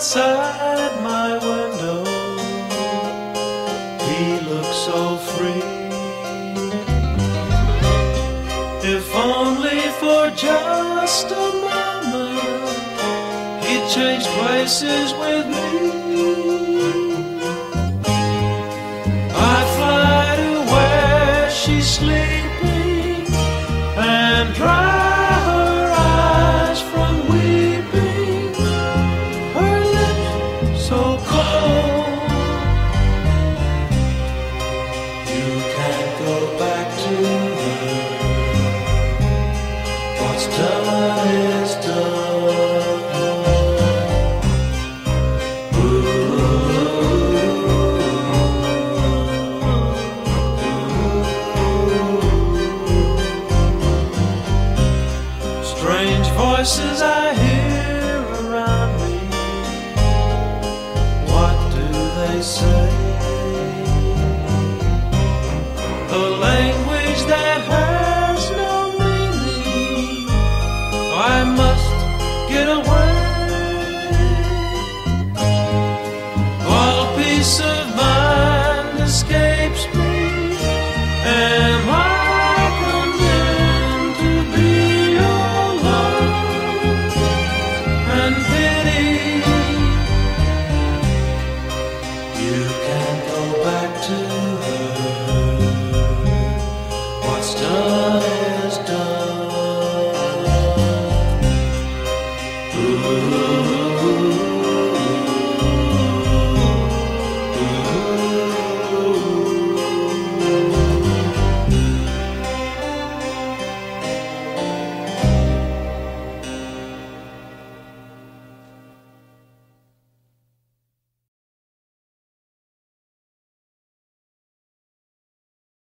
outside my window. He looks so free. If only for just a moment, he changed places with me. strange voices I hear around me. What do they say? you.